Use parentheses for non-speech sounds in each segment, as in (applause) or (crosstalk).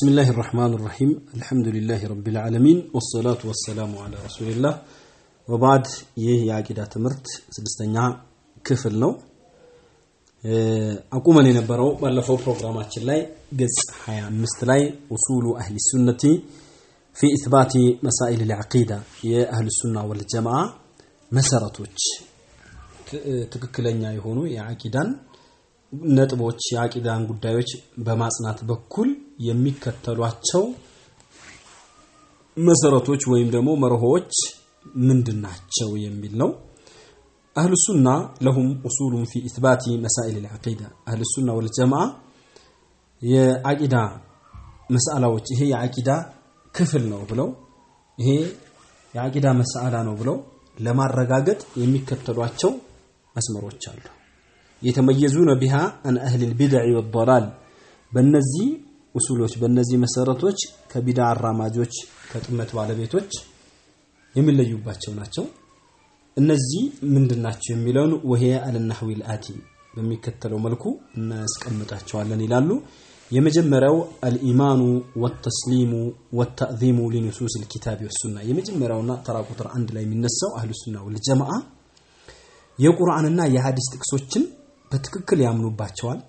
بسم الله الرحمن الرحيم الحمد لله رب العالمين والصلاة والسلام على رسول الله وبعد ይህ የአቂዳ ትምህርት ስድስተኛ ክፍል ነው አቁመን የነበረው ባለፈው ፕሮግራማችን ላይ ገጽ 25 ላይ ኡሱሉ አህሊ ሱነቲ ፊ ኢትባቲ መሳኢል ልዓቂዳ የአህል ሱና ወልጀማዓ መሰረቶች ትክክለኛ የሆኑ የአቂዳን ነጥቦች የአቂዳን ጉዳዮች በማጽናት በኩል የሚከተሏቸው መሰረቶች ወይም ደግሞ መርሆች ምንድን ናቸው የሚል ነው። አህሉ ሱና ለሁም ኡሱሉን ፊ ኢትባቲ መሳኢል ልዓቂዳ አህሉ ሱና ወልጀማዓ የአቂዳ መስአላዎች ይሄ የአቂዳ ክፍል ነው ብለው ይሄ የአቂዳ መስአላ ነው ብለው ለማረጋገጥ የሚከተሏቸው መስመሮች አሉ። የተመየዙነ ቢሃ አን አህል ልቢድዕ ወደላል በእነዚህ ኡሱሎች በእነዚህ መሰረቶች ከቢዳ አራማጆች ከጥመት ባለቤቶች የሚለዩባቸው ናቸው። እነዚህ ምንድን ናቸው የሚለውን ወሄ አልናህዊ ልአቲ በሚከተለው መልኩ እናስቀምጣቸዋለን ይላሉ። የመጀመሪያው አልኢማኑ ወተስሊሙ ወተዕዚሙ ሊኑሱስ ልኪታቢ ወሱና የመጀመሪያውና ተራ ቁጥር አንድ ላይ የሚነሳው አህሉ ሱና ወልጀማዓ የቁርአንና የሀዲስ ጥቅሶችን በትክክል ያምኑባቸዋል።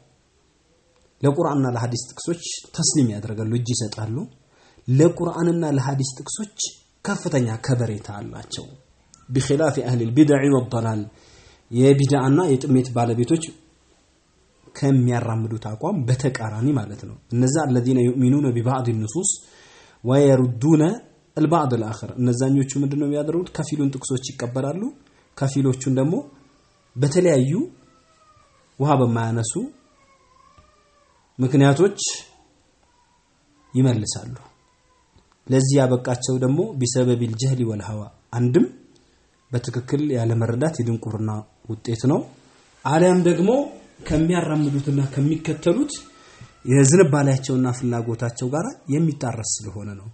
ለቁርአንና ለሀዲስ ጥቅሶች ተስሊም ያደርጋሉ፣ እጅ ይሰጣሉ። ለቁርአንና ለሀዲስ ጥቅሶች ከፍተኛ ከበሬታ አላቸው። ቢኺላፊ አህል ልቢድዕ ወደላል የቢድዓና የጥሜት ባለቤቶች ከሚያራምዱት አቋም በተቃራኒ ማለት ነው። እነዛ አለዚነ ዩእሚኑነ ቢባዕድ ንሱስ ወየሩዱነ አልባዕድ አልአኸር እነዛኞቹ ምንድነው የሚያደርጉት? ከፊሉን ጥቅሶች ይቀበላሉ፣ ከፊሎቹን ደግሞ በተለያዩ ውሃ በማያነሱ ምክንያቶች ይመልሳሉ። ለዚህ ያበቃቸው ደግሞ ቢሰበቢል ጀህሊ ወልሀዋ አንድም በትክክል ያለመረዳት የድንቁርና ውጤት ነው። አሊያም ደግሞ ከሚያራምዱትና ከሚከተሉት የዝንባሌያቸውና ፍላጎታቸው ጋር የሚጣረስ ስለሆነ ነው።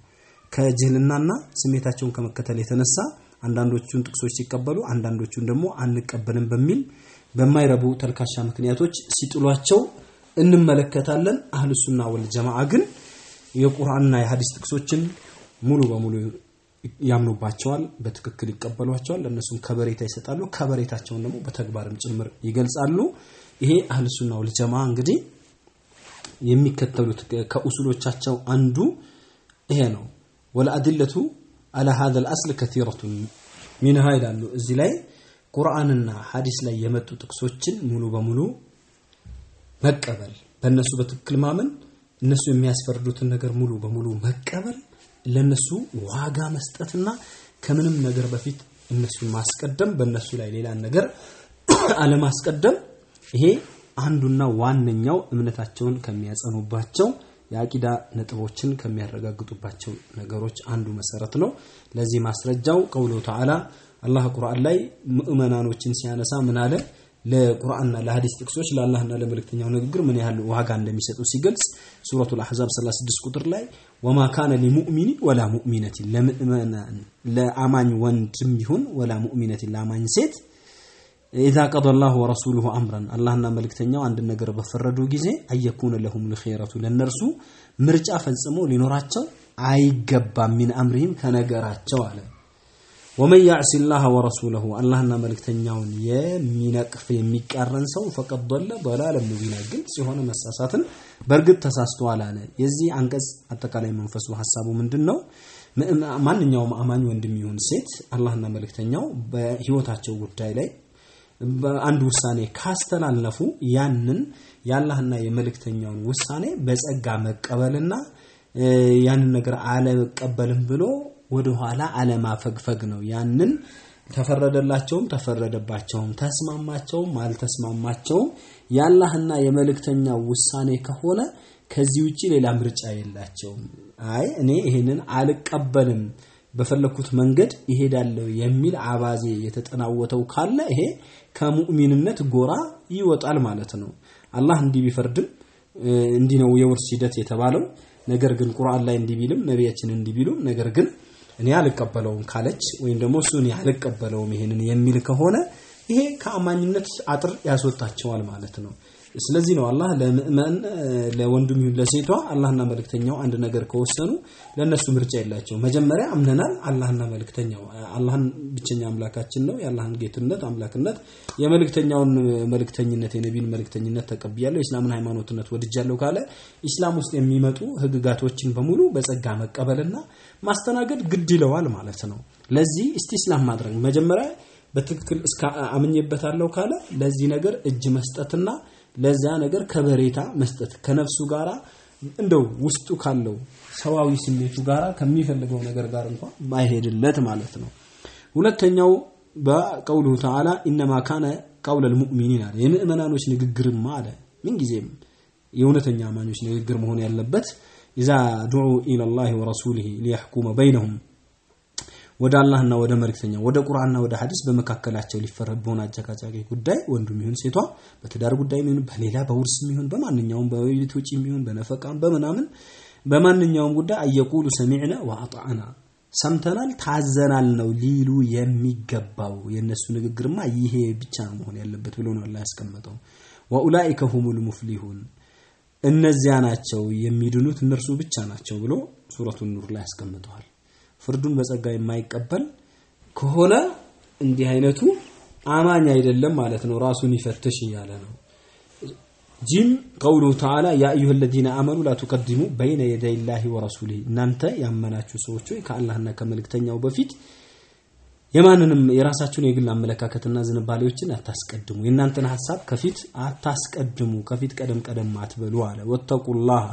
ከጅህልናና ስሜታቸውን ከመከተል የተነሳ አንዳንዶቹን ጥቅሶች ሲቀበሉ አንዳንዶቹን ደግሞ አንቀበልም በሚል በማይረቡ ተልካሻ ምክንያቶች ሲጥሏቸው እንመለከታለን። አህሉ ሱና ወል ጀማዓ ግን የቁርአንና የሐዲስ ጥቅሶችን ሙሉ በሙሉ ያምኑባቸዋል፣ በትክክል ይቀበሏቸዋል፣ ለእነሱም ከበሬታ ይሰጣሉ። ከበሬታቸውን ደግሞ በተግባርም ጭምር ይገልጻሉ። ይሄ አህሉ ሱና ወል ጀማዓ እንግዲህ የሚከተሉት ከኡሱሎቻቸው አንዱ ይሄ ነው። ወለአድለቱ አላ ሀዘል አስል ከቲረቱን ሚንሃ ይላሉ። እዚህ ላይ ቁርአንና ሐዲስ ላይ የመጡ ጥቅሶችን ሙሉ በሙሉ መቀበል፣ በእነሱ በትክክል ማመን፣ እነሱ የሚያስፈርዱትን ነገር ሙሉ በሙሉ መቀበል፣ ለነሱ ዋጋ መስጠትና ከምንም ነገር በፊት እነሱን ማስቀደም፣ በእነሱ ላይ ሌላን ነገር (clears throat) አለማስቀደም፣ ይሄ አንዱና ዋነኛው እምነታቸውን ከሚያጸኑባቸው የአቂዳ ነጥቦችን ከሚያረጋግጡባቸው ነገሮች አንዱ መሰረት ነው። ለዚህ ማስረጃው ቀውሉ ተዓላ አላህ ቁርአን ላይ ምእመናኖችን ሲያነሳ ምን አለ? ለቁርአንና ለሐዲስ ጥቅሶች ለአላህና ለመልእክተኛው ንግግር ምን ያህል ዋጋ እንደሚሰጡ ሲገልጽ ሱረቱል አሕዛብ 36 ቁጥር ላይ ወማ ካነ ሊሙእሚኒን ወላ ለምእመናን ለአማኝ ወንድም ይሁን ወላ ሙእሚነቲን ለአማኝ ሴት ኢዛ ቀደ ላሁ ወረሱሉሁ አምረን አላህና መልእክተኛው አንድ ነገር በፈረዱ ጊዜ አየኩነ ለሁም ልኸይረቱ ለእነርሱ ምርጫ ፈጽሞ ሊኖራቸው አይገባም ሚን አምሪህም ከነገራቸው አለ። ወመን ያዕሲ ላህ ወረሱለሁ አላህና መልእክተኛውን የሚነቅፍ የሚቃረን ሰው ፈቀድ ዶለ ዶላለን ሙቢና ግልጽ የሆነ መሳሳትን በእርግጥ ተሳስቷል አለ። የዚህ አንቀጽ አጠቃላይ መንፈሱ ሀሳቡ ምንድን ነው? ማንኛውም አማኝ ወንድም ይሁን ሴት አላህና መልእክተኛው በህይወታቸው ጉዳይ ላይ በአንድ ውሳኔ ካስተላለፉ ያንን የአላህና የመልእክተኛውን ውሳኔ በጸጋ መቀበልና ያንን ነገር አለመቀበልም ብሎ ወደኋላ አለማፈግፈግ ነው። ያንን ተፈረደላቸውም ተፈረደባቸውም ተስማማቸውም አልተስማማቸውም የአላህና የመልእክተኛው ውሳኔ ከሆነ ከዚህ ውጪ ሌላ ምርጫ የላቸውም። አይ እኔ ይሄንን አልቀበልም በፈለኩት መንገድ ይሄዳለሁ የሚል አባዜ የተጠናወተው ካለ ይሄ ከሙእሚንነት ጎራ ይወጣል ማለት ነው። አላህ እንዲህ ቢፈርድም እንዲህ ነው የውርስ ሂደት የተባለው። ነገር ግን ቁርአን ላይ እንዲህ ቢልም ነቢያችን እንዲህ ቢሉም ነገር ግን እኔ አልቀበለውም ካለች ወይም ደግሞ እሱ እኔ አልቀበለውም ይሄንን የሚል ከሆነ ይሄ ከአማኝነት አጥር ያስወጣቸዋል ማለት ነው። ስለዚህ ነው አላህ ለምእመን ለወንዱም ይሁን ለሴቷ አላህና መልእክተኛው አንድ ነገር ከወሰኑ ለነሱ ምርጫ የላቸው። መጀመሪያ አምነናል አላህና መልእክተኛው አላህን ብቸኛ አምላካችን ነው። የአላህን ጌትነት አምላክነት፣ የመልእክተኛውን መልእክተኝነት የነቢን መልእክተኝነት ተቀብያለሁ፣ የእስላምን ሃይማኖትነት ወድጃለሁ ካለ ኢስላም ውስጥ የሚመጡ ህግጋቶችን በሙሉ በጸጋ መቀበልና ማስተናገድ ግድ ይለዋል ማለት ነው። ለዚህ እስቲስላም ማድረግ መጀመሪያ በትክክል እስከ አምኜበታለሁ ካለ ለዚህ ነገር እጅ መስጠትና ለዚያ ነገር ከበሬታ መስጠት ከነፍሱ ጋራ እንደው ውስጡ ካለው ሰዋዊ ስሜቱ ጋራ ከሚፈልገው ነገር ጋር እንኳን ማይሄድለት ማለት ነው። ሁለተኛው በቀውሉ ተዓላ ኢነማ ካነ ቀውለል ሙእሚኒን አለ የምእመናኖች ንግግርማ አለ ምንጊዜም የእውነተኛ አማኞች ንግግር መሆን ያለበት ኢዛ ዱዑ ኢለላሂ ወረሱሊሂ ሊያሕኩመ በይነሁም ወደ አላህና ወደ መልእክተኛው ወደ ቁርአንና ወደ ሐዲስ በመካከላቸው ሊፈረድ በሆነ አጨቃጫቂ ጉዳይ ወንዱም ይሁን ሴቷ በትዳር ጉዳይ ይሁን በሌላ በውርስም ይሁን በማንኛውም በቤት ውጪም ይሁን በነፈቃም በምናምን በማንኛውም ጉዳይ አየቁሉ ሰሚዕና ወአጣዕና ሰምተናል ታዘናል ነው ሊሉ የሚገባው። የእነሱ ንግግርማ ይሄ ብቻ ነው መሆን ያለበት ብሎ ነው አላህ ያስቀመጠው። ወኡላኢከ ሁሙል ሙፍሊሁን እነዚያ ናቸው የሚድኑት እነርሱ ብቻ ናቸው ብሎ ሱረቱ ኑር ላይ ያስቀምጠዋል። ፍርዱን በጸጋ የማይቀበል ከሆነ እንዲህ አይነቱ አማኝ አይደለም ማለት ነው። ራሱን ይፈትሽ እያለ ነው። ጂም ቀውሉ ተዓላ ያ አዩሃ ለዚነ አመኑ ላ በይነ የደይ ላሂ ወረሱሊህ እናንተ ያመናችሁ ሰዎች ሆይ ከአላህና ከመልእክተኛው በፊት የማንንም የራሳችሁን የግል አመለካከትና ዝንባሌዎችን አታስቀድሙ። የእናንተን ሀሳብ ከፊት አታስቀድሙ፣ ከፊት ቀደም ቀደም አትበሉ አለ። ወተቁላህ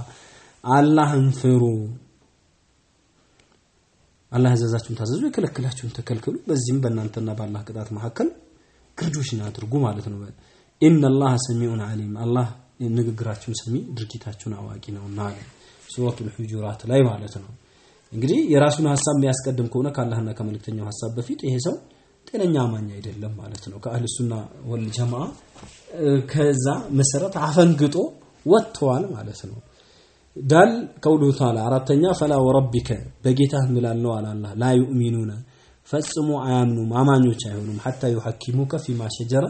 አላህን ፍሩ። አላህ ያዘዛችሁን ታዘዙ፣ የከለከላችሁን ተከልክሉ። በዚህም በእናንተና በአላህ ቅጣት መካከል ግርዶሽን አድርጉ ማለት ነው። ኢነላህ ሰሚዑን ዓሊም አላህ ንግግራችሁን ሰሚ ድርጊታችሁን አዋቂ ነውና አለ ሱረቱል ሁጁራት ላይ ማለት ነው። እንግዲህ የራሱን ሀሳብ የሚያስቀድም ከሆነ ከአላህና ከመልእክተኛው ሀሳብ በፊት ይሄ ሰው ጤነኛ አማኝ አይደለም ማለት ነው። ከአህል ሱና ወል ጀማዓ ከዛ መሰረት አፈንግጦ ወጥተዋል ማለት ነው። ዳል ቀውሉ ተዓላ አራተኛ ፈላ ወረቢከ በጌታህ እምላለሁ አለ አላህ ላ ዩእሚኑነ ፈጽሞ አያምኑም አማኞች አይሆኑም ሐታ ዩሐኪሙከ ፊማ ሸጀረ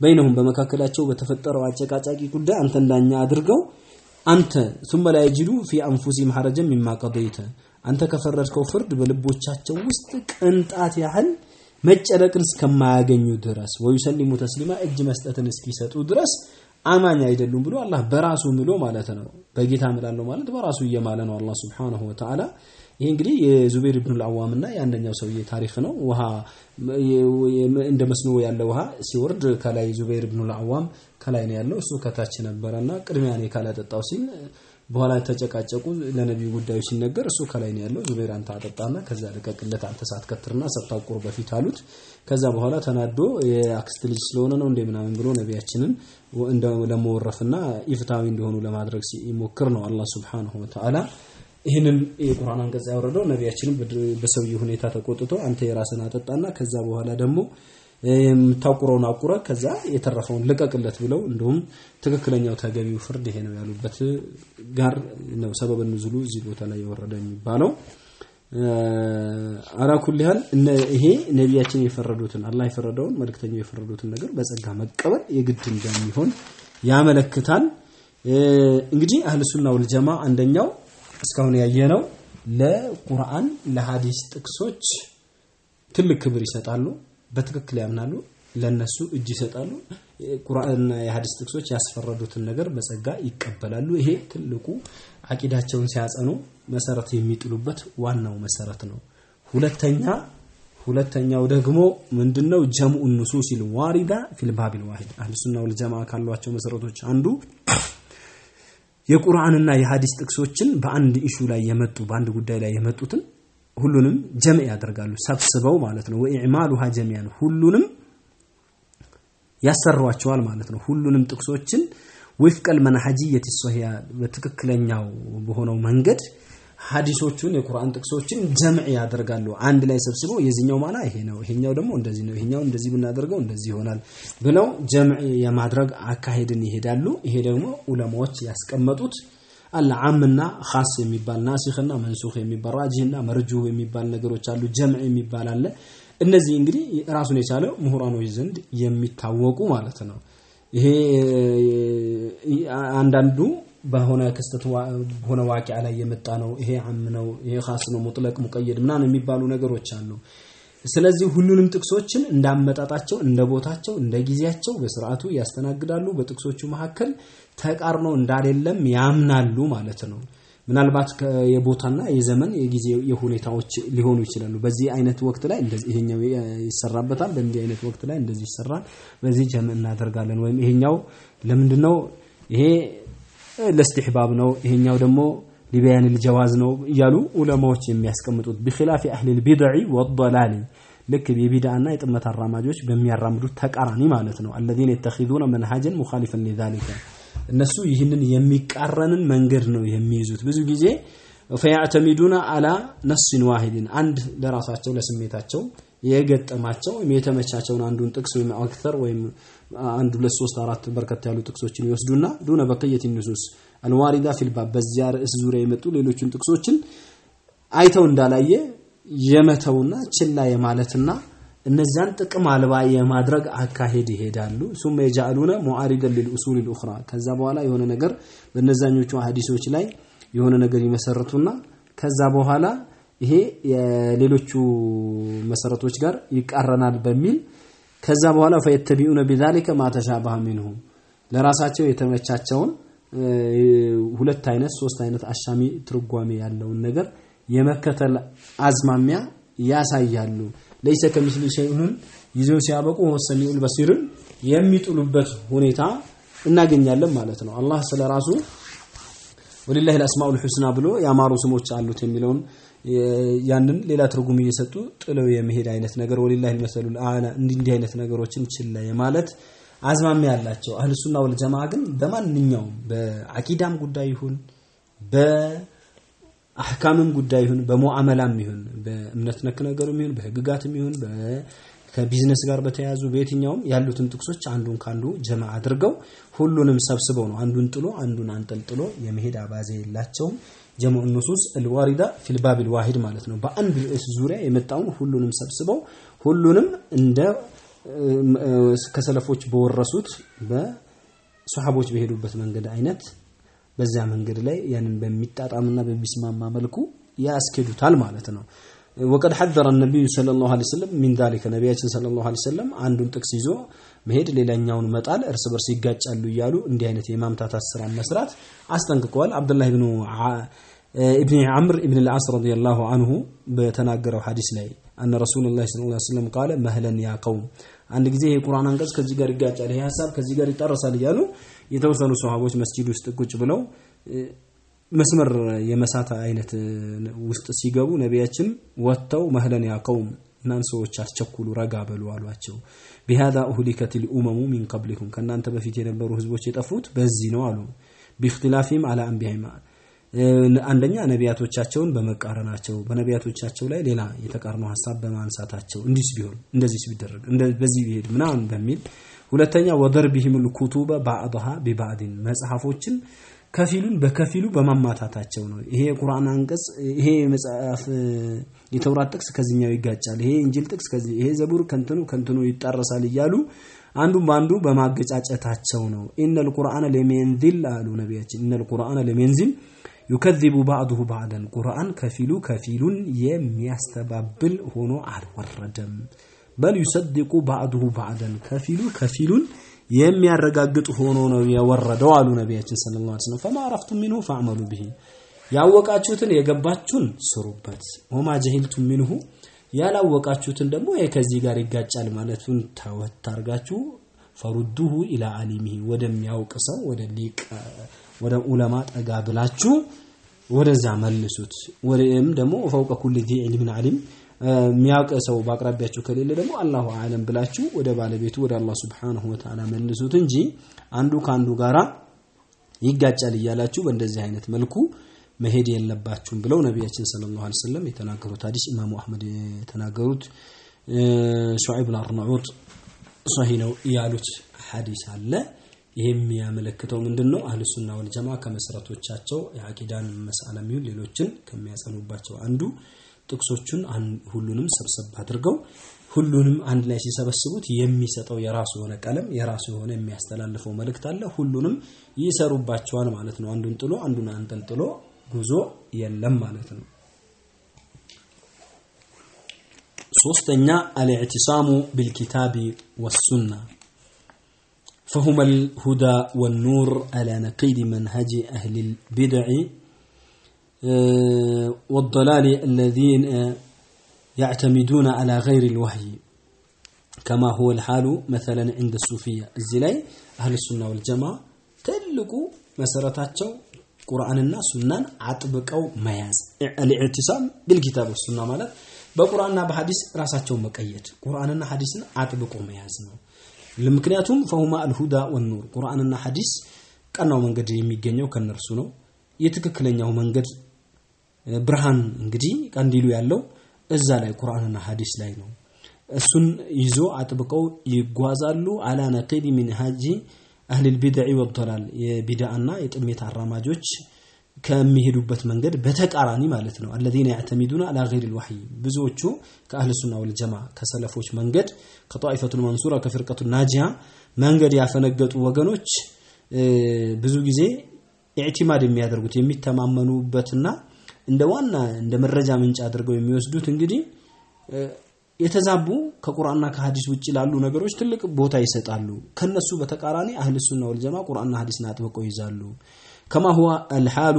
በይነሁም በመካከላቸው በተፈጠረው አጨቃጫቂ ጉዳይ አንተን ዳኛ አድርገው አንተ ثم لا يجدوا في انفسهم حرجا مما قضيت አንተ ከፈረድከው ፍርድ በልቦቻቸው ውስጥ ቅንጣት ያህል መጨነቅን እስከማያገኙ ድረስ ወይሰሊሙ ተስሊማ እጅ መስጠትን እስኪሰጡ ድረስ አማኝ አይደሉም ብሎ አላህ በራሱ ምሎ ማለት ነው። በጌታ ምላለሁ ማለት በራሱ እየማለ ነው አላህ Wa Ta'ala። ይሄ እንግዲህ የዙቤር ኢብኑ አልአዋም እና የአንደኛው ሰውዬ ታሪክ ነው። ውሃ እንደ መስኖ ያለ ውሃ ሲወርድ ከላይ ዙቤር ኢብኑ አልአዋም ከላይ ነው ያለው፣ እሱ ከታች ነበረና ቅድሚያ እኔ ካላጠጣው ሲል በኋላ ተጨቃጨቁ። ለነቢዩ ጉዳዩ ሲነገር እሱ ከላይ ነው ያለው፣ ዙቤር አንተ አጠጣና ከዛ ልቀቅለት አንተ ሳትከትርና ሳታቁር በፊት አሉት። ከዛ በኋላ ተናዶ የአክስት ልጅ ስለሆነ ነው እንደ ምናምን ብሎ ነቢያችንን ለመወረፍና ኢፍታዊ እንደሆኑ ለማድረግ ሲሞክር ነው Subhanahu Wa Ta'ala ይህንን የቁርአን አንቀጽ ያወረደው ነቢያችንን በሰውዬ ሁኔታ ተቆጥቶ አንተ የራስን አጠጣና ከዛ በኋላ ደግሞ የምታቁረውን አቁረ ከዛ የተረፈውን ልቀቅለት ብለው እንደውም ትክክለኛው ተገቢው ፍርድ ይሄ ነው ያሉበት ጋር ነው ሰበብ ንዙሉ እዚህ ቦታ ላይ የወረደ የሚባለው። አላኩል ያህል ይሄ ነቢያችን የፈረዱትን አላህ የፈረደውን መልእክተኛው የፈረዱትን ነገር በጸጋ መቀበል የግድ እንደሚሆን ያመለክታል። እንግዲህ አህል ሱና ወል ጀማ አንደኛው እስካሁን ያየነው ለቁርአን ለሐዲስ ጥቅሶች ትልቅ ክብር ይሰጣሉ፣ በትክክል ያምናሉ፣ ለነሱ እጅ ይሰጣሉ። ቁርአንና የሐዲስ ጥቅሶች ያስፈረዱትን ነገር በጸጋ ይቀበላሉ። ይሄ ትልቁ አቂዳቸውን ሲያጸኑ መሰረት የሚጥሉበት ዋናው መሰረት ነው። ሁለተኛ ሁለተኛው ደግሞ ምንድነው? جمع النصوص الواردة في الباب الواحد أهل السنة والجماعة ካሏቸው መሰረቶች አንዱ የቁርአንና የሐዲስ ጥቅሶችን በአንድ issue ላይ የመጡ በአንድ ጉዳይ ላይ የመጡትን ሁሉንም جمع ያደርጋሉ ሰብስበው ማለት ነው። وإعمالها جميعا ሁሉንም ያሰሯቸዋል ማለት ነው። ሁሉንም ጥቅሶችን ወፍቀል መንሐጂየት ሶሂያ በትክክለኛው በሆነው መንገድ ሐዲሶቹን የቁርአን ጥቅሶችን ጀምዕ ያደርጋሉ። አንድ ላይ ሰብስበው የዚህኛው ማና ይሄ ነው፣ ይሄኛው ደግሞ እንደዚህ ነው፣ ይሄኛው እንደዚህ ብናደርገው እንደዚህ ይሆናል ብለው ጀምዕ የማድረግ አካሄድን ይሄዳሉ። ይሄ ደግሞ ዑለማዎች ያስቀመጡት አለ ዓምና ኻስ የሚባል ናሲኽና መንሱኽ የሚባል ራጂህና መርጁህ የሚባል ነገሮች አሉ። ጀምዕ የሚባል አለ። እነዚህ እንግዲህ ራሱን የቻለ ምሁራኖች ዘንድ የሚታወቁ ማለት ነው። ይሄ አንዳንዱ በሆነ ክስተት ሆነ ዋቂያ ላይ የመጣ ነው። ይሄ አም ነው፣ ይሄ ኻስ ነው፣ ሙጥለቅ ሙቀየድ ምናምን የሚባሉ ነገሮች አሉ። ስለዚህ ሁሉንም ጥቅሶችን እንዳመጣጣቸው፣ እንደ ቦታቸው፣ እንደ ጊዜያቸው በስርዓቱ ያስተናግዳሉ። በጥቅሶቹ መካከል ተቃርኖ እንዳሌለም ያምናሉ ማለት ነው። ምናልባት የቦታና የዘመን የጊዜ የሁኔታዎች ሊሆኑ ይችላሉ። በዚህ አይነት ወቅት ላይ እንደዚህ ይሄኛው ይሰራበታል፣ በእንዲህ አይነት ወቅት ላይ እንደዚህ ይሰራል፣ በዚህ ጀምዕ እናደርጋለን። ወይም ይሄኛው ለምንድነው ይሄ ለስትሕባብ ነው፣ ይሄኛው ደግሞ ሊበያን ልጀዋዝ ነው እያሉ ዑለማዎች የሚያስቀምጡት ቢኺላፊ አህሊል ቢድዒ ወደላሊ ልክ የቢድዓና የጥመት አራማጆች በሚያራምዱት ተቃራኒ ማለት ነው። አለዚነ የተኺዙነ መንሃጀን ሙኻሊፈን ሊዛሊከ እነሱ ይህንን የሚቃረንን መንገድ ነው የሚይዙት። ብዙ ጊዜ ፈያዕተሚዱና አላ ነስን ዋሂድን አንድ ለራሳቸው ለስሜታቸው የገጠማቸው የተመቻቸውን አንዱን ጥቅስ ወይም አክተር ወይም አንድ ሁለት ሶስት አራት በርከት ያሉ ጥቅሶችን ይወስዱና ዱነ በቅየት ንሱስ አልዋሪዳ ፊልባብ በዚያ ርዕስ ዙሪያ የመጡ ሌሎችን ጥቅሶችን አይተው እንዳላየ የመተውና ችላ የማለትና እነዚያን ጥቅም አልባ የማድረግ አካሄድ ይሄዳሉ። ሱመ የጃአሉነ ሙዓሪደን ሊልኡሱል ልኡኽራ ከዛ በኋላ የሆነ ነገር በእነዛኞቹ ሀዲሶች ላይ የሆነ ነገር ይመሰረቱና ከዛ በኋላ ይሄ የሌሎቹ መሰረቶች ጋር ይቃረናል በሚል ከዛ በኋላ ፈየተቢኡነ ቢዛሊከ ማተሻባህ ሚንሁ ለራሳቸው የተመቻቸውን ሁለት አይነት ሶስት አይነት አሻሚ ትርጓሜ ያለውን ነገር የመከተል አዝማሚያ ያሳያሉ። ለይሰ ከምስሉ ሸይኡን ይዘው ሲያበቁ ወሰሚኡል በሲርን የሚጥሉበት ሁኔታ እናገኛለን ማለት ነው። አላህ ስለ ራሱ ወሊላሂ አልአስማኡል ሑስና ብሎ ያማሩ ስሞች አሉት የሚለውን ያንን ሌላ ትርጉም እየሰጡ ጥለው የመሄድ አይነት ነገር ወሊላሂ አዕላ እንዲህ አይነት ነገሮችን ችላ የማለት አዝማሚያ ያላቸው አህል ሱና ወል ጀማዓ ግን በማንኛውም በአቂዳም ጉዳይ ይሁን በአህካምም ጉዳይ ይሁን በሙዓመላም ይሁን በእምነት ነክ ነገርም ይሁን በህግጋትም ይሁን ከቢዝነስ ጋር በተያያዙ በየትኛውም ያሉትን ጥቅሶች አንዱን ካንዱ جمع አድርገው ሁሉንም ሰብስበው ነው አንዱን ጥሎ አንዱን አንጠልጥሎ የመሄድ አባዜ የላቸውም። جمع النصوص الواردة في الباب الواحد ማለት ነው። በአንድ ርዕስ ዙሪያ የመጣውን ሁሉንም ሰብስበው ሁሉንም እንደ ከሰለፎች በወረሱት በሰሃቦች በሄዱበት መንገድ አይነት በዚያ መንገድ ላይ ያንን በሚጣጣምና በሚስማማ መልኩ ያስኬዱታል ማለት ነው። ወቀድ ሐዘረ ነቢዩ ሰለላሁ ዐለይሂ ወሰለም ሚን ዛሊከ ነቢያችን ሰለላሁ ዐለይሂ ወሰለም አንዱን ጥቅስ ይዞ መሄድ ሌላኛውን መጣል እርስ በርስ ይጋጫሉ እያሉ እንዲህ አይነት የማምታታት ስራ መስራት አስጠንቅቀዋል። አብዱላህ ብኑ ኢብኒ ዐምር ኢብን ልዓስ ረዲየላሁ አንሁ በተናገረው ሐዲስ ላይ አነ ረሱሉላህ ሰለላሁ ዐለይሂ ወሰለም ቃለ መህለን ያ ቀውም አንድ ጊዜ ይሄ ቁርአን አንቀጽ ከዚህ ጋር ይጋጫል፣ ይሄ ሀሳብ ከዚህ ጋር ይጣረሳል እያሉ የተወሰኑ ሰሃቦች መስጂድ ውስጥ ቁጭ ብለው መስመር የመሳት አይነት ውስጥ ሲገቡ ነቢያችን ወጥተው መህለን ያ ቀውም እናንተ ሰዎች አስቸኩሉ ረጋ በሉ አሏቸው። ቢሃዛ ኡህሊከት ልኡመሙ ሚን ቀብሊኩም ከእናንተ በፊት የነበሩ ህዝቦች የጠፉት በዚህ ነው አሉ። ቢእክትላፊም አላ አንቢያሂም አንደኛ ነቢያቶቻቸውን በመቃረናቸው በነቢያቶቻቸው ላይ ሌላ የተቃርኖ ሀሳብ በማንሳታቸው እንዲህ ቢሆን እንደዚህ ቢደረግ በዚህ ቢሄድ ምናምን በሚል ሁለተኛ ወደርቢሂም ልኩቱበ ባዕድሃ ቢባዕድን መጽሐፎችን ከፊሉን በከፊሉ በማማታታቸው ነው። ይሄ የቁርአን አንቀጽ ይሄ መጽሐፍ የተውራት ጥቅስ ከዚህኛው ይጋጫል፣ ይሄ እንጂል ጥቅስ ከዚህ ይሄ ዘቡር ከንትኑ ከንትኑ ይጣረሳል እያሉ አንዱን በአንዱ በማገጫጨታቸው ነው። إن القرآن لم ينزل አሉ ነቢያችን። إن القرآن لم ينزل يكذب بعضه بعضا ቁርአን ከፊሉ ከፊሉን የሚያስተባብል ሆኖ አልወረደም። بل يصدق بعضه بعضا ከፊሉ ከፊሉን የሚያረጋግጥ ሆኖ ነው የወረደው አሉ ነቢያችን ሰለላሁ ዐለይሂ ወሰለም። ፈማ አረፍቱም ሚንሁ ፈዕመሉ ቢሂ ያወቃችሁትን የገባችሁን ስሩበት። ወማ ጀሂልቱም ሚንሁ ያላወቃችሁትን ደግሞ ከዚህ ጋር ይጋጫል ማለቱን ተወት አድርጋችሁ ፈሩዱሁ ኢላ አሊሚሂ ወደሚያውቅ ሰው ወደ ሊቅ ወደ ዑለማ ጠጋ ብላችሁ ወደዛ መልሱት። ወይም ደግሞ ፈውቀ ኩል ዚ ዒልምን ዓሊም የሚያውቅ ሰው በአቅራቢያችሁ ከሌለ ደግሞ አላሁ አለም ብላችሁ ወደ ባለቤቱ ወደ አላህ ሱብሓነሁ ወተዓላ መልሱት እንጂ አንዱ ከአንዱ ጋራ ይጋጫል እያላችሁ በእንደዚህ አይነት መልኩ መሄድ የለባችሁም ብለው ነቢያችን ሰለላሁ ዐለይሂ ወሰለም የተናገሩት ሐዲስ ኢማሙ አህመድ የተናገሩት ሹዐይብ ብን ሶሂህ ነው ያሉት ሐዲስ አለ። ይሄ የሚያመለክተው ምንድን ነው? አህል ሱና ወል ጀማ ከመሰረቶቻቸው የአቂዳን መስአለም ይሁን ሌሎችን ከሚያጸኑባቸው አንዱ ጥቅሶቹን ሁሉንም ሰብሰብ አድርገው ሁሉንም አንድ ላይ ሲሰበስቡት የሚሰጠው የራሱ የሆነ ቀለም የራሱ የሆነ የሚያስተላልፈው መልእክት አለ። ሁሉንም ይሰሩባቸዋል ማለት ነው። አንዱን ጥሎ አንዱን አንጠልጥሎ ጉዞ የለም ማለት ነው። ሶስተኛ الاعتصام بالكتاب والسنة. فهما الهدى والنور على نقيض منهج أهل البدع آه، والضلال الذين يعتمدون على غير الوحي. كما هو الحال مثلا عند الصوفية الزلاي أهل السنة والجماعة تلقوا مسارتاتهم قرآن الناس سنان أو مياز الاعتصام بالكتاب والسنة مالك በቁርአንና በሐዲስ ራሳቸውን መቀየድ ቁርአንና ሐዲስን አጥብቆ መያዝ ነው። ምክንያቱም ፈሁማ አልሁዳ ወኑር ቁርአንና ሐዲስ ቀናው መንገድ የሚገኘው ከነርሱ ነው። የትክክለኛው መንገድ ብርሃን እንግዲህ ቀንዲሉ ያለው እዛ ላይ ቁርአንና ሐዲስ ላይ ነው። እሱን ይዞ አጥብቀው ይጓዛሉ። አላ ነቂድ ሚንሃጂ አህሊል ቢድዒ ወደላል የቢድዓና የጥሜት አራማጆች ከሚሄዱበት መንገድ በተቃራኒ ማለት ነው። አለዚነ ያዕተሚዱና አላ ገይሪል ወሕይ ብዙዎቹ ከአህል ሱና ወልጀማ ከሰለፎች መንገድ ከጣኢፈቱል መንሱራ ከፊርቀቱ ናጂያ መንገድ ያፈነገጡ ወገኖች ብዙ ጊዜ ኢዕቲማድ የሚያደርጉት የሚተማመኑበትና እንደ ዋና እንደ መረጃ ምንጭ አድርገው የሚወስዱት እንግዲህ የተዛቡ ከቁርአንና ከሐዲስ ውጭ ላሉ ነገሮች ትልቅ ቦታ ይሰጣሉ። ከነሱ በተቃራኒ አህል ሱና ወልጀማ ቁርአንና ሐዲስን አጥብቀው ይዛሉ። ከማ ሁዋ አልሓሉ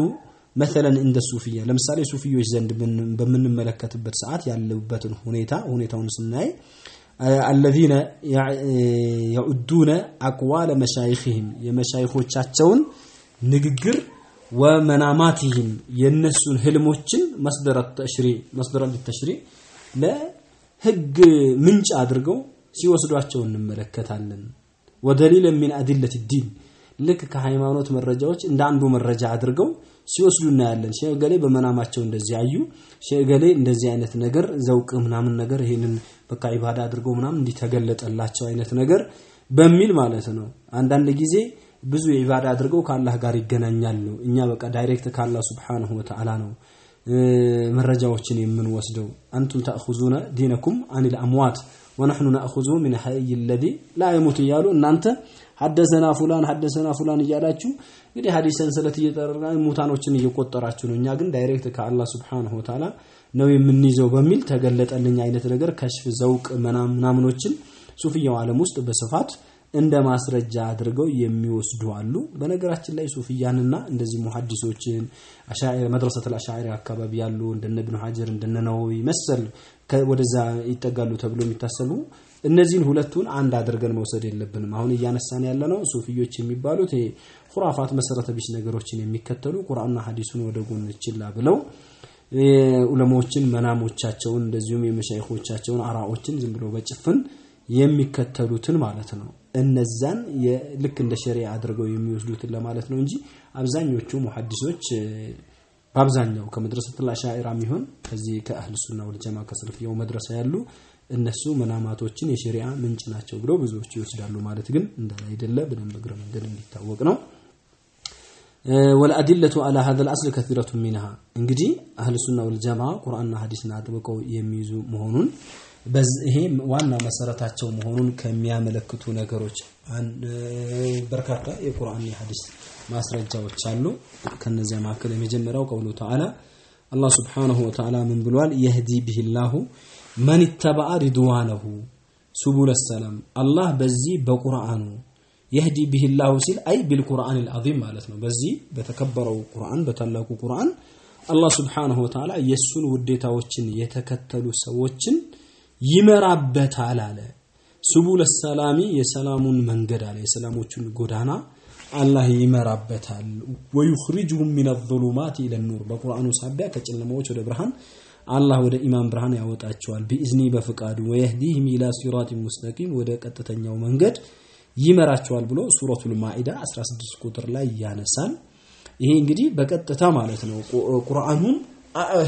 መሰለን እንደ ሱፊያ ለምሳሌ ሱፊዮች ዘንድ በምንመለከትበት ሰዓት ያለበትን ሁኔታ ሁኔታውን ስናይ አለዚነ የዑዱነ አቅዋለ መሻይኽህም የመሻይኾቻቸውን ንግግር ወመናማትህም የነሱን ህልሞችን መስደረ ተሽሪ መስደረ ተሽሪ ለህግ ምንጭ አድርገው ሲወስዷቸው እንመለከታለን። ወደሊል ሚን አድለት ዲን ልክ ከሃይማኖት መረጃዎች እንደ አንዱ መረጃ አድርገው ሲወስዱ እናያለን። ሼህ ገሌ በመናማቸው እንደዚህ አዩ፣ ሼህ ገሌ እንደዚህ አይነት ነገር ዘውቅ ምናምን ነገር ይሄንን በቃ ኢባዳ አድርገው ምናምን እንዲተገለጠላቸው አይነት ነገር በሚል ማለት ነው። አንዳንድ ጊዜ ብዙ ኢባዳ አድርገው ከአላህ ጋር ይገናኛሉ። እኛ በቃ direct ከአላህ سبحانه وتعالى ነው መረጃዎችን የምንወስደው። أنتم تأخذون دينكم عن الأموات ونحن نأخذ من الحي الذي لا يموت እያሉ እናንተ حدثنا فلان حدثنا فلان እያላችሁ እንግዲህ ሐዲስ ሰንሰለት እየጠራ ሙታኖችን እየቆጠራችሁ ነው። እኛ ግን direct ከአላህ سبحانه وتعالى ነው የምንይዘው በሚል ተገለጠልኝ አይነት ነገር ከሽፍ ዘውቅ ምናምኖችን ሱፍያው ዓለም ውስጥ በስፋት እንደ ማስረጃ አድርገው የሚወስዱ አሉ። በነገራችን ላይ ሱፍያንና እንደዚህ ሙሐዲሶችን መድረሰት አሻዕሪ አካባቢ ያሉ እንደነ ኢብኑ ሐጀር እንደነ ነወዊ መሰል ወደዛ ይጠጋሉ ተብሎ የሚታሰቡ እነዚህን ሁለቱን አንድ አድርገን መውሰድ የለብንም። አሁን እያነሳን ያለ ነው ሱፍዮች የሚባሉት ሁራፋት መሰረተ ቢስ ነገሮችን የሚከተሉ ቁርአንና ሐዲሱን ወደ ጎን ችላ ብለው ዑለሞችን መናሞቻቸውን እንደዚሁም የመሻይኾቻቸውን አራዎችን ዝም ብሎ በጭፍን የሚከተሉትን ማለት ነው። እነዛን ልክ እንደ ሸሪዓ አድርገው የሚወስዱትን ለማለት ነው እንጂ አብዛኞቹ ሙሐዲሶች በአብዛኛው ከመድረሰቱል አሻዒራ የሚሆን ከዚህ ከአህል ሱና ወል ጀማ ከሰለፊያው መድረሳ ያሉ እነሱ መናማቶችን የሸሪዓ ምንጭ ናቸው ብለው ብዙዎች ይወስዳሉ። ማለት ግን እንዳለ አይደለ፣ በደንብ እግረ መንገድ እንዲታወቅ ነው። ወልአዲለቱ አላ ሀዘል አስል ከሲረቱ ሚንሃ እንግዲህ አህል ሱና ወል ጀማ ቁርአንና ሐዲስን አጥብቀው የሚይዙ መሆኑን ይሄ ዋና መሰረታቸው መሆኑን ከሚያመለክቱ ነገሮች በርካታ የቁርአን የሐዲስ ማስረጃዎች አሉ። ከነዚያ መካከል የመጀመሪያው ቀውሉ ተዓላ አላህ ስብሓነሁ ወተዓላ ምን ብሏል? የህዲ ቢሂላሁ መን ተበአ ሪድዋነሁ ሱቡለ ሰላም። አላህ በዚህ በቁርአኑ يهدي به الله ሲል أي بالقرآن العظيم ማለት ነው። በዚህ በተከበረው ቁርአን በታላቁ ቁርአን አላህ سبحانه وتعالى የእሱን ውዴታዎችን የተከተሉ ሰዎችን ይመራበታል አለ። سبل السلام የሰላሙን መንገድ አለ የሰላሞቹን ጎዳና አላህ ይመራበታል። ويخرجهم من الظلمات إلى النور በቁርአኑ ሳቢያ ከጨለማዎች ወደ ብርሃን አላህ ወደ ኢማን ብርሃን ያወጣቸዋል። بإذنه በፍቃዱ ويهديهم إلى صراط مستقيم ወደ ቀጥተኛው መንገድ ይመራቸዋል ብሎ ሱረቱል ማኢዳ 16 ቁጥር ላይ ያነሳል። ይሄ እንግዲህ በቀጥታ ማለት ነው ቁርአኑን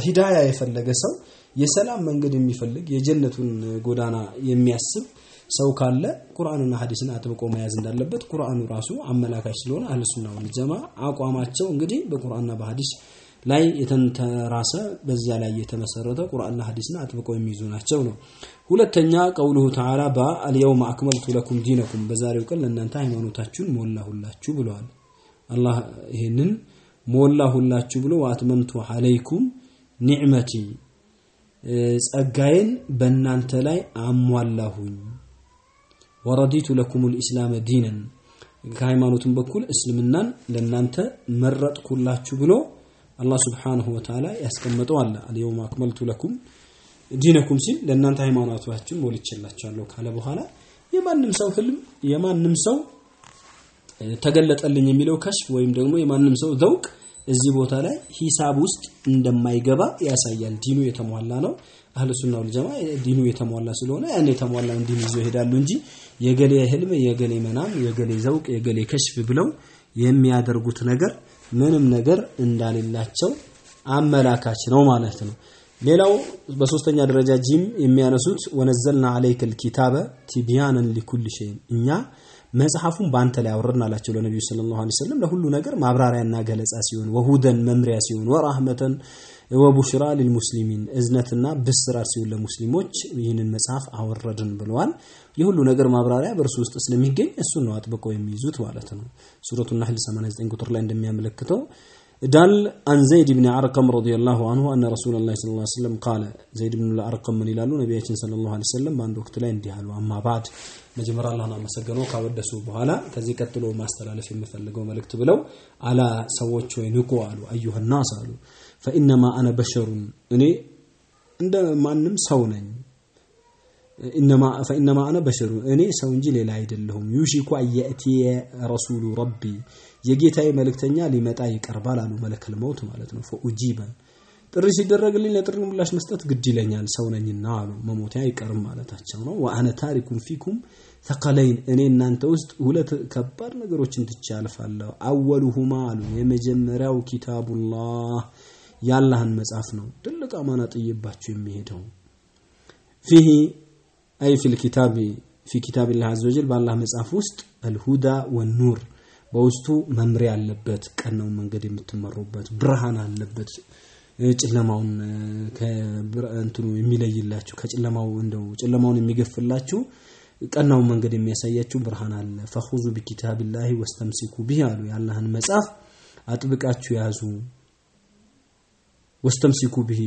ሂዳያ የፈለገ ሰው የሰላም መንገድ የሚፈልግ የጀነቱን ጎዳና የሚያስብ ሰው ካለ ቁርአንና ሐዲስን አጥብቆ መያዝ እንዳለበት ቁርአኑ ራሱ አመላካች ስለሆነ አህለ ሱና ወል ጀማ አቋማቸው እንግዲህ በቁርአንና በሐዲስ ላይ የተንተራሰ በዚያ ላይ የተመሰረተ ቁርአንና ሐዲስን አጥብቀው የሚይዙ ናቸው ነው። ሁለተኛ ቀውሉሁ ተዓላ በአልየውመ አክመልቱ ለኩም ዲነኩም በዛሬው ቀን ለእናንተ ሃይማኖታችሁን ሞላሁላችሁ ብለዋል። አላህ ይህንን ሞላሁላችሁ ብሎ ወአትመምቱ አለይኩም ኒዕመቲ ጸጋዬን በእናንተ ላይ አሟላሁኝ ወረዲቱ ለኩም ልኢስላመ ዲነን ከሃይማኖትም በኩል እስልምናን ለእናንተ መረጥኩላችሁ ብሎ አላህ ስብሓንሁ ወተዓላ ያስቀመጠው አለ። አልየውም አክመልቱ ለኩም ዲነኩም ሲል ለእናንተ ሃይማኖታችሁን ሞልቼላችኋለሁ ካለ በኋላ የማንም ሰው ህልም የማንም ሰው ተገለጠልኝ የሚለው ከሽፍ ወይም ደግሞ የማንም ሰው ዘውቅ እዚህ ቦታ ላይ ሂሳብ ውስጥ እንደማይገባ ያሳያል። ዲኑ የተሟላ ነው። አህለ ሱና ወል ዲኑ የተሟላ ስለሆነ ያን የተሟላውን ዲን ይዘው ይሄዳሉ እንጂ የገሌ ህልም፣ የገሌ መናም፣ የገሌ ዘውቅ፣ የገሌ ከሽፍ ብለው የሚያደርጉት ነገር ምንም ነገር እንዳሌላቸው አመላካች ነው ማለት ነው። ሌላው በሶስተኛ ደረጃ ጂም የሚያነሱት ወነዘልና አለይከል ኪታበ ቲቢያነን ሊኩል ሸይን እኛ መጽሐፉን በአንተ ላይ አወረድን አላቸው ለነቢዩ ሰለላሁ ዐለይሂ ወሰለም ለሁሉ ነገር ማብራሪያና ገለጻ ሲሆን ወሁደን መምሪያ ሲሆን ወራህመተን ወቡሽራ ሊልሙስሊሚን እዝነትና ብስራት ሲሆን ለሙስሊሞች ይህንን መጽሐፍ አወረድን ብለዋል። የሁሉ ነገር ማብራሪያ በእርሱ ውስጥ ስለሚገኝ እሱን ነው አጥብቀው የሚይዙት ማለት ነው። ሱረቱ ናህል 89 ቁጥር ላይ እንደሚያመለክተው ዳል አን ዘይድ ብን አርቀም ረዲየላሁ አንሁ አነ ረሱለላህ ሰለላሁ ዐለይሂ ወሰለም ቃለ ዘይድ ብን አርቀም ምን ይላሉ? ነቢያችን ሰለላሁ ዐለይሂ ወሰለም በአንድ ወቅት ላይ እንዲህ አሉ። አማ ባድ መጀመሪያ አላህን አመሰገነው ካወደሱ በኋላ ከዚህ ቀጥሎ ማስተላለፍ የምፈልገው መልእክት ብለው አላ ሰዎች ወይ ንቁ አሉ። አዩሃ ናስ አሉ ፈኢነማ አነ በሸሩን እኔ እንደ ማንም ሰው ነኝ። ፈኢነማ አነ በሸሩ እኔ ሰው እንጂ ሌላ አይደለሁም። ዩሺኩ አየእቲየ ረሱሉ ረቢ የጌታዬ መልእክተኛ ሊመጣ ይቀርባል አሉ። መለከል መውት ማለት ነው። ፈኡጂበ ጥሪ ሲደረግልኝ ለጥሪ ምላሽ መስጠት ግድ ይለኛል ሰው ነኝና አሉ። መሞቴ አይቀርም ማለታቸው ነው። ወአነ ታሪኩም ፊኩም ተቀለይን እኔ እናንተ ውስጥ ሁለት ከባድ ነገሮችን ትቼ አልፋለሁ። አወሉሁማ አሉ የመጀመሪያው ኪታቡላህ የአላህን መጽሐፍ ነው። ትልቅ አማና ጥዬባችሁ የሚሄደው فيه أي في الكتاب في كتاب الله عز وجل በአላህ መጽሐፍ ውስጥ الهدى والنور በውስጡ መምሪያ አለበት። ቀናውን መንገድ የምትመሩበት ብርሃን አለበት። ጨለማውን ከእንትኑ የሚለይላችሁ ከጨለማው እንደው ጨለማውን የሚገፍላችሁ ቀናውን መንገድ የሚያሳያችሁ ብርሃን አለ። فخذوا بكتاب الله واستمسكوا به አሉ። የአላህን መጽሐፍ አጥብቃችሁ ያዙ። ወስተምሲኩ ቢሂ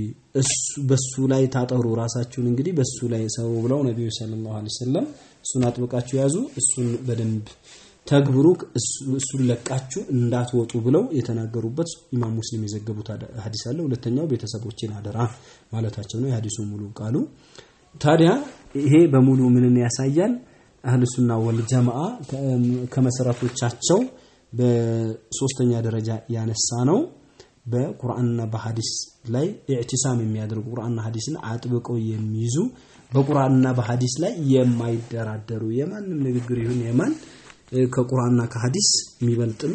በሱ ላይ ታጠሩ ራሳችሁን እንግዲህ በሱ ላይ ሰው ብለው ነቢዩ ሰለላሁ ዐለይሂ ወሰለም እሱን አጥብቃችሁ ያዙ፣ እሱን በደንብ ተግብሩ፣ እሱን ለቃችሁ እንዳትወጡ ብለው የተናገሩበት ኢማም ሙስሊም የዘገቡት ሐዲስ አለ። ሁለተኛው ቤተሰቦችን አደራ ማለታቸው ነው። የሐዲሱ ሙሉ ቃሉ ታዲያ ይሄ በሙሉ ምንን ያሳያል? አህል ሱና ወል ጀማዓ ከመሰረቶቻቸው በሶስተኛ ደረጃ ያነሳ ነው በቁርአንና በሐዲስ ላይ ኢዕቲሳም የሚያደርጉ ቁርአንና ሐዲስን አጥብቀው የሚይዙ በቁርአንና በሐዲስ ላይ የማይደራደሩ የማንም ንግግር ይሁን የማን ከቁርአንና ከሐዲስ የሚበልጥም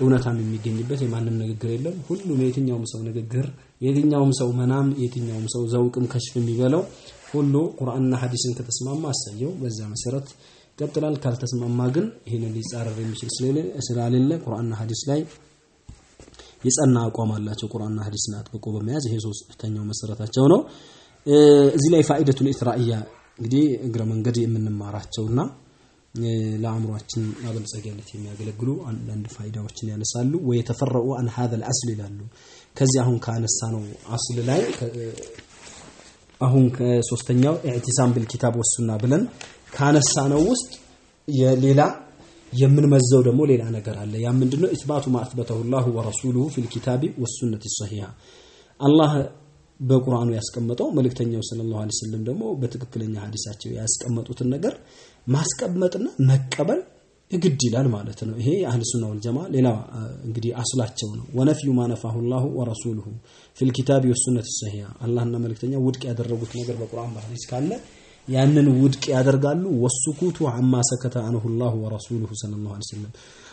እውነታም የሚገኝበት የማንም ንግግር የለም። ሁሉም የትኛውም ሰው ንግግር፣ የትኛውም ሰው መናም፣ የትኛውም ሰው ዘውቅም ከሽፍ የሚበለው ሁሉ ቁርአንና ሐዲስን ከተስማማ አሳየው፣ በዛ መሰረት ይቀጥላል። ካልተስማማ ግን ይህንን ሊጻረር የሚችል ስላሌለ ቁርአንና ሐዲስ ላይ የጸና አቋም አላቸው። ቁርአንና ሐዲስን አጥብቆ በመያዝ ይሄ ሶስተኛው መሰረታቸው ነው። እዚህ ላይ ፋኢደቱል ኢስራኢያ እንግዲህ እግረ መንገድ የምንማራቸውና ለአእምሯችን ማበልጸጊያነት የሚያገለግሉ አንዳንድ ፋይዳዎችን ያነሳሉ። ወየተፈረኡ አን ሀዘል አስል ይላሉ። ከዚህ አሁን ካነሳ ነው አስል ላይ አሁን ከሶስተኛው ኢዕቲሳም ቢልኪታብ ወሱና ብለን ካነሳ ነው ውስጥ የሌላ የምንመዘው ደግሞ ሌላ ነገር አለ። ያ ምንድነው? ኢስባቱ ማ ላሁ ወረሱሉሁ ፊል ኪታቢ ወሱነቲ ሰሂሃ አላህ በቁርአኑ ያስቀመጠው መልእክተኛው ዐለይሂ ወሰለም ደግሞ በትክክለኛ ሐዲሳቸው ያስቀመጡትን ነገር ማስቀመጥና መቀበል ግድ ይላል ማለት ነው። ይሄ አህል ሱና ወል ሌላ እንግዲህ አስላቸው ነው። ወነፍዩ ማ ነፋሁ ላሁ ወረሱሉሁ ፊል ኪታቢ ወሱነቲ ሰሂሃ አላህና መልእክተኛው ውድቅ ያደረጉት ነገር በቁርአን በሐዲስ ካለ ያንን ውድቅ ያደርጋሉ። ወሱኩቱ አማ ሰከተ አንሁ ወረሱሉሁ ሰለላሁ ዐለይሂ ወሰለም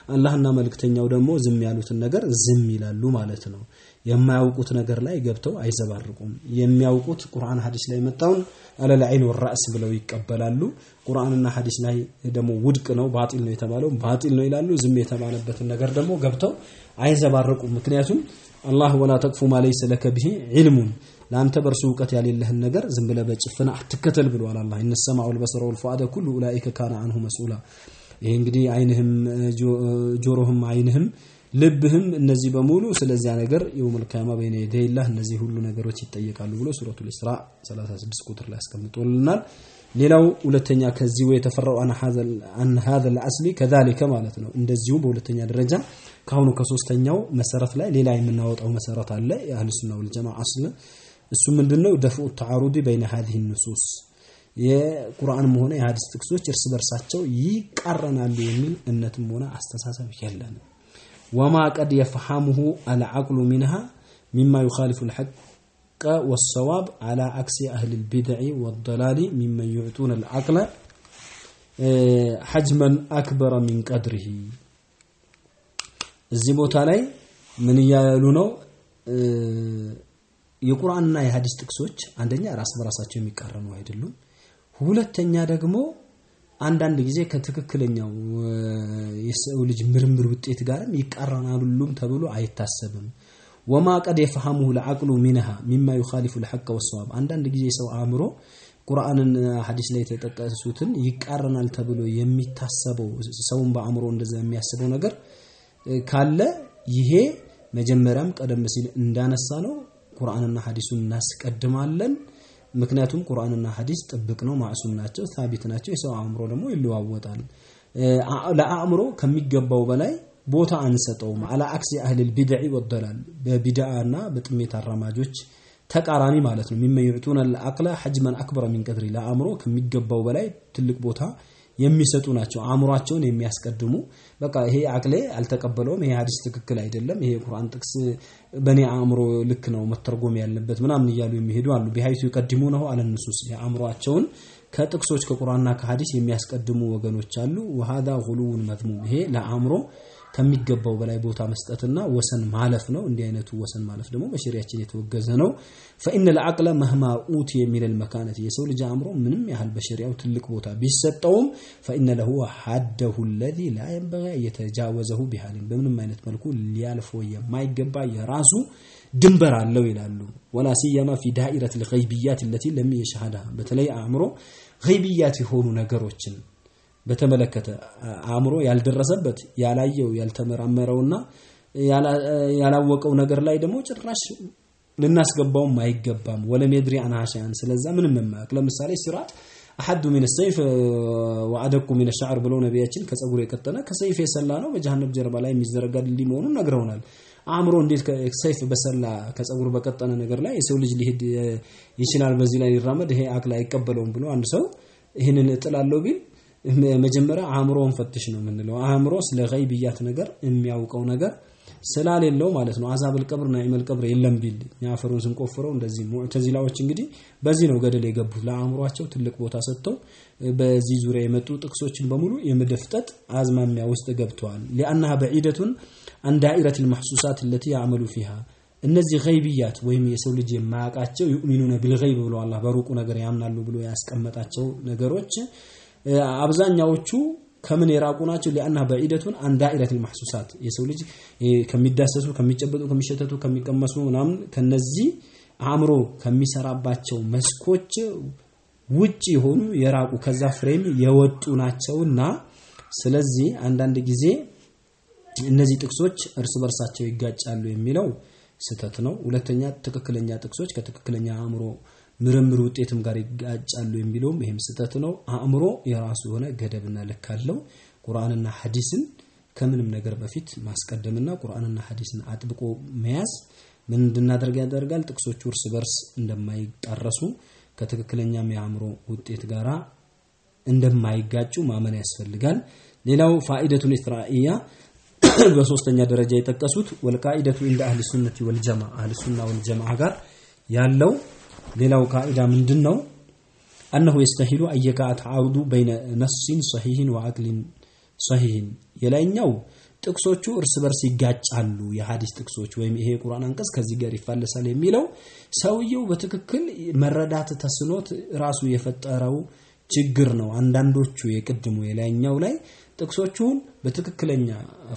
አላህና መልእክተኛው ደግሞ ዝም ያሉትን ነገር ዝም ይላሉ ማለት ነው። የማያውቁት ነገር ላይ ገብተው አይዘባርቁም። የሚያውቁት ቁርአን ሐዲስ ላይ መጣውን አለል ዐይን ወራእስ ብለው ይቀበላሉ። ቁርአንና ሐዲስ ላይ ደግሞ ውድቅ ነው ባጢል ነው የተባለው ባጢል ነው ይላሉ። ዝም የተባለበትን ነገር ደግሞ ገብተው አይዘባርቁም። ምክንያቱም አላህ ወላ ተቅፉ ማ ለይሰ ለከ ዒልሙን ለአንተ በእርሱ እውቀት ያሌለህን ነገር ዝም ብለህ በጭፍና አትከተል ብሏል አላህ። ኢነ ሰማ ወልበሰረ ኩሉ ኡላኢከ ካነ አንሁ መስኡላ። ይሄ እንግዲህ አይንህም ጆሮህም አይንህም ልብህም እነዚህ በሙሉ ስለዚያ ነገር የውመል በይነ የደይላህ እነዚህ ሁሉ ነገሮች ይጠየቃሉ ብሎ ሱረቱል ኢስራ 36 ቁጥር ላይ አስቀምጦልናል። ሌላው ሁለተኛ ከዚሁ የተፈራው አን ሀዘል አስሊ ከዛሊከ ማለት ነው። እንደዚሁ በሁለተኛ ደረጃ ካሁኑ ከሶስተኛው መሰረት ላይ ሌላ የምናወጣው መሰረት አለ። የአህል ሱና አስል እሱ ምንድነው ደፍኡ ተዓሩዲ በይነ ሀዚህ ንሱስ የቁርአንም ሆነ የሀዲስ ጥቅሶች እርስ በርሳቸው ይቃረናሉ የሚል እምነትም ሆነ አስተሳሰብ የለንም ወማ ቀድ የፍሐሙሁ አልዓቅሉ ሚንሃ ሚማ ዩኻሊፉ ልሐቅ والصواب على عكس أهل البدع والضلال ممن يعطون العقل حجما أكبر من قدره እዚህ ቦታ ላይ ምን እያሉ ነው የቁርአንና የሀዲስ ጥቅሶች አንደኛ ራስ በራሳቸው የሚቃረኑ አይደሉም። ሁለተኛ ደግሞ አንዳንድ ጊዜ ከትክክለኛው የሰው ልጅ ምርምር ውጤት ጋርም ይቃረናሉም ተብሎ አይታሰብም። ወማ ቀድ የፈሐሙሁ ለዓቅሉ ሚንሃ ሚማ ዩኻሊፉ ልሐቀ ወሰዋብ። አንዳንድ ጊዜ ሰው አእምሮ ቁርአንን ሀዲስ ላይ የተጠቀሱትን ይቃረናል ተብሎ የሚታሰበው ሰውን በአእምሮ እንደዛ የሚያስበው ነገር ካለ ይሄ መጀመሪያም ቀደም ሲል እንዳነሳ ነው ቁርአንና ሀዲሱን እናስቀድማለን። ምክንያቱም ቁርአንና ሀዲስ ጥብቅ ነው ማዕሱም ናቸው ታቢት ናቸው የሰው አእምሮ ደግሞ ይለዋወጣል። ለአእምሮ ከሚገባው በላይ ቦታ አንሰጠውም። አላ አክሲ አህልል ቢድዒ ወደላል በቢድዓና በጥሜት አራማጆች ተቃራኒ ማለት ነው። ሚመን አልአቅለ ሐጅመን አክበረ ሚን ለአእምሮ ከሚገባው በላይ ትልቅ ቦታ የሚሰጡ ናቸው። አእምሯቸውን የሚያስቀድሙ በቃ ይሄ አቅሌ አልተቀበለውም ይሄ ሀዲስ ትክክል አይደለም ይሄ ቁርአን ጥቅስ በእኔ አእምሮ ልክ ነው መተርጎም ያለበት ምናምን እያሉ የሚሄዱ አሉ። ቢሀይቱ ይቀድሙ ነው አለንሱስ የአእምሯቸውን ከጥቅሶች ከቁርአንና ከሀዲስ የሚያስቀድሙ ወገኖች አሉ። ወሃዳ ሁሉውን መዝሙም ይሄ ለአእምሮ ከሚገባው በላይ ቦታ መስጠትና ወሰን ማለፍ ነው። እንዲህ አይነቱ ወሰን ማለፍ ደግሞ በሸሪያችን የተወገዘ ነው። ፈኢነ ለአቅለ መህማ ኡት የሚለል መካነት የሰው ልጅ አእምሮ ምንም ያህል በሸሪያው ትልቅ ቦታ ቢሰጠውም ፈኢነ ለሁ ሐደሁ ለዚ ላ የንበጋ እየተጃወዘሁ ቢሃልን በምንም አይነት መልኩ ሊያልፈው የማይገባ የራሱ ድንበር አለው ይላሉ። ወላ ሲየማ ፊ ዳኢረት ልገይብያት ለቲ ለም የሸሃዳ በተለይ አእምሮ ገይብያት የሆኑ ነገሮችን በተመለከተ አእምሮ ያልደረሰበት ያላየው ያልተመራመረውና ያላወቀው ነገር ላይ ደግሞ ጭራሽ ልናስገባውም አይገባም። ولم يدر عنها شيئا ስለዛ ምንም የማያውቅ። ለምሳሌ ሲራጥ أحد من سيف وأدق من شعر ብለው ነቢያችን ከጸጉር የቀጠነ ከሰይፍ የሰላ ነው። በጀሃነም ጀርባ ላይ የሚዘረጋ ድልድይ መሆኑን ነግረውናል። አእምሮ እንዴት ሰይፍ በሰላ ከጸጉር በቀጠነ ነገር ላይ የሰው ልጅ ሊሄድ ይችላል በዚህ ላይ ሊራመድ ይሄ عقل አይቀበለውም ብሎ አንድ ሰው ይህንን እጥላለሁ ቢል መጀመሪያ አእምሮውን ፈትሽ ነው የምንለው። አእምሮ ስለ غيبيات ነገር የሚያውቀው ነገር ስላሌለው ማለት ነው። አዛብል ቀብር ናኢመል ቀብር የለም ቢል አፈሩን ስንቆፍረው እንደዚህ ሙዕተዚላዎች እንግዲህ በዚህ ነው ገደል የገቡት። ለአእምሯቸው ትልቅ ቦታ ሰጥተው በዚህ ዙሪያ የመጡ ጥቅሶችን በሙሉ የመደፍጠጥ አዝማሚያ ውስጥ ገብተዋል። ሊአናሃ በዒደቱን አን ዳኢረት ልመሕሱሳት ለቲ ያዕመሉ ፊሃ እነዚህ ገይብያት ወይም የሰው ልጅ የማያውቃቸው ዩእሚኑነ ቢልገይብ ብሎ አላህ በሩቁ ነገር ያምናሉ ብሎ ያስቀመጣቸው ነገሮች አብዛኛዎቹ ከምን የራቁ ናቸው? ሊአና በዒደቱን አን ዳኢረት ልመሕሱሳት የሰው ልጅ ከሚዳሰሱ ከሚጨበጡ ከሚሸተቱ ከሚቀመሱ ምናምን ከነዚህ አእምሮ ከሚሰራባቸው መስኮች ውጭ የሆኑ የራቁ ከዛ ፍሬም የወጡ ናቸውና ስለዚህ አንዳንድ ጊዜ እነዚህ ጥቅሶች እርስ በርሳቸው ይጋጫሉ የሚለው ስህተት ነው። ሁለተኛ ትክክለኛ ጥቅሶች ከትክክለኛ አእምሮ ምርምር ውጤትም ጋር ይጋጫሉ የሚለውም ይህም ስህተት ነው። አእምሮ የራሱ የሆነ ገደብና ልክ አለው። ቁርአንና ሐዲስን ከምንም ነገር በፊት ማስቀደምና ቁርአንና ሐዲስን አጥብቆ መያዝ ምን እንድናደርግ ያደርጋል? ጥቅሶቹ እርስ በርስ እንደማይጣረሱ ከትክክለኛም የአእምሮ ውጤት ጋራ እንደማይጋጩ ማመን ያስፈልጋል። ሌላው ፋኢደቱን ኢስራኢያ (clears throat) በሶስተኛ ደረጃ የጠቀሱት ወልቃኢደቱ እንደ አህል ሱነቲ ወልጀማ አህል ሱና ወልጀማ ጋር ያለው ሌላው ቃኢዳ ምንድን ነው አነሁ የስተሂሉ አየቃ ተዓሩዱ በይነ ነስን ሰሂህን ወአቅሊን ሰሂህን የላይኛው ጥቅሶቹ እርስ በርስ ይጋጫሉ የሀዲስ ጥቅሶች ወይም ይሄ የቁርአን አንቀጽ ከዚህ ጋር ይፋለሳል የሚለው ሰውየው በትክክል መረዳት ተስኖት ራሱ የፈጠረው ችግር ነው። አንዳንዶቹ የቅድሙ የላይኛው ላይ ጥቅሶቹን በትክክለኛ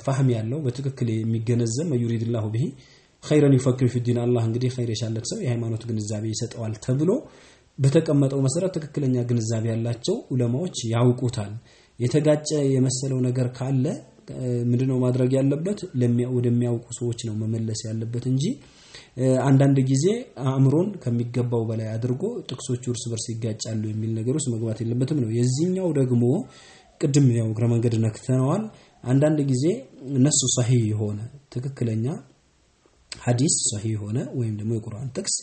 ፋህም ያለው በትክክል የሚገነዘብ መዩሪድላሁ ብሂ ኸይረን ዩፈክር ፊዲን አላህ እንግዲህ ኸይር የሻለት ሰው የሃይማኖት ግንዛቤ ይሰጠዋል ተብሎ በተቀመጠው መሰረት ትክክለኛ ግንዛቤ ያላቸው ዑለማዎች ያውቁታል። የተጋጨ የመሰለው ነገር ካለ ምንድነው ማድረግ ያለበት? ወደሚያውቁ ሰዎች ነው መመለስ ያለበት እንጂ አንዳንድ ጊዜ አእምሮን ከሚገባው በላይ አድርጎ ጥቅሶቹ እርስ በርስ ይጋጫሉ የሚል ነገር ውስጥ መግባት የለበትም ነው። የዚህኛው ደግሞ ቅድም ያው እግረ መንገድ ነክተነዋል። አንዳንድ ጊዜ እነሱ ሰሂህ የሆነ ትክክለኛ ሐዲስ ሰሂህ የሆነ ወይም ደግሞ የቁርአን ጥቅስ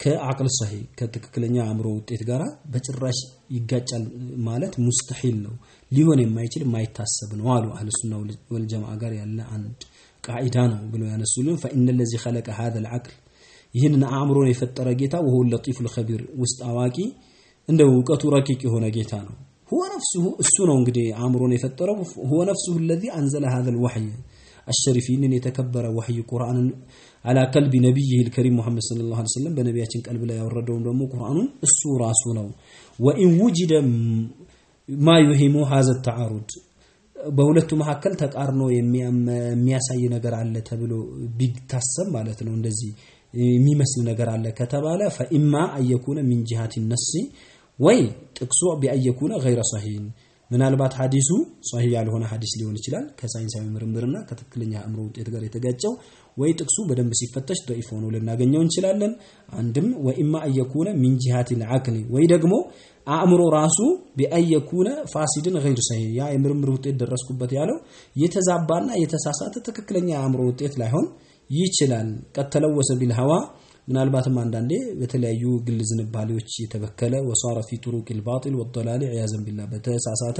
ከአቅል ሰሂህ ከትክክለኛ አእምሮ ውጤት ጋር በጭራሽ ይጋጫል ማለት ሙስተሒል ነው፣ ሊሆን የማይችል የማይታሰብ ነው አሉ አህለ ሱና ጋር ያለ አንድ ቃዒዳ ነው ብለው ያነሱልን ፈኢነ ለዚ ኸለቀ ሀዘ ልዓቅል ይህንን አእምሮን የፈጠረ ጌታ ወሁ ለጢፉ ልኸቢር ውስጥ አዋቂ እንደ እውቀቱ ረቂቅ የሆነ ጌታ ነው። هو نفسه እሱ ነው እንግዲህ አእምሮን የፈጠረው። هو نفسه الذي أنزل هذا الوحي الشريف ይህንን የተከበረ ወሕይ ቁርአንን على قلب نبيه الكريم ሙሐመድ صلى الله عليه وسلم በነቢያችን ቀልብ ላይ ያወረደውን ደግሞ ቁርአኑን እሱ ራሱ ነው። وإن وجد ما يوهم هذا التعارض በሁለቱ መካከል ተቃርኖ የሚያሳይ ነገር አለ ተብሎ ቢታሰብ ማለት ነው። እንደዚህ የሚመስል ነገር አለ ከተባለ فإما أن يكون من جهة النص ወይ ጥቅሱ ቢአየኩነ ገይረ ሰሂን ምናልባት ሐዲሱ ሰሂህ ያልሆነ ሐዲስ ሊሆን ይችላል ከሳይንሳዊ ምርምርና ከትክክለኛ አእምሮ ውጤት ጋር የተጋጨው ወይ ጥቅሱ በደንብ ሲፈተሽ ደኢፍ ሆኖ ልናገኘው እንችላለን። አንድም ወኢማ አየኩነ ሚን ጂሃቲ ልዓቅሊ ወይ ደግሞ አእምሮ ራሱ ቢአየኩነ ፋሲድን ገይር ሰሂህ ያ የምርምር ውጤት ደረስኩበት ያለው የተዛባና የተሳሳተ ትክክለኛ የአእምሮ ውጤት ላይሆን ይችላል። ቀተለወሰ ቢልሀዋ ምናልባትም አንዳንዴ በተለያዩ ግል ዝንባሌዎች የተበከለ ወሷረ ፊ ጡሩቅ ልባጢል ወደላሊ ዕያዘን ቢላ በተሳሳተ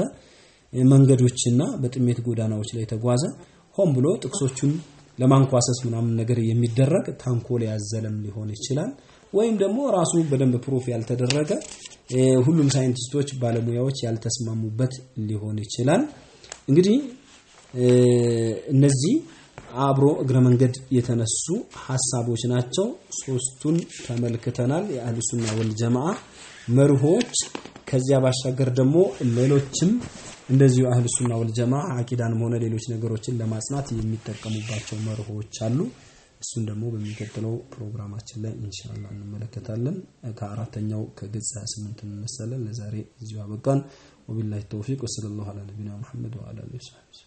መንገዶችና በጥሜት ጎዳናዎች ላይ የተጓዘ ሆን ብሎ ጥቅሶቹን ለማንኳሰስ ምናምን ነገር የሚደረግ ታንኮል ያዘለም ሊሆን ይችላል። ወይም ደግሞ ራሱ በደንብ ፕሩፍ ያልተደረገ ሁሉም ሳይንቲስቶች ባለሙያዎች ያልተስማሙበት ሊሆን ይችላል። እንግዲህ እነዚህ አብሮ እግረ መንገድ የተነሱ ሀሳቦች ናቸው። ሶስቱን ተመልክተናል። የአህሉ ሱና ወል ጀማዓ መርሆች። ከዚያ ባሻገር ደግሞ ሌሎችም እንደዚሁ አህሉ ሱና ወል ጀማዓ አቂዳንም ሆነ ሌሎች ነገሮችን ለማጽናት የሚጠቀሙባቸው መርሆች አሉ። እሱን ደግሞ በሚቀጥለው ፕሮግራማችን ላይ ኢንሻአላህ እንመለከታለን። ከአራተኛው ከገጽ 28 እንነሳለን። ለዛሬ እዚሁ አበቃን። ወቢላሂ ተውፊቅ ወሰለላሁ ዐላ ነቢና ሙሐመድ ወዐላ አሊሂ ወሰሐቢህ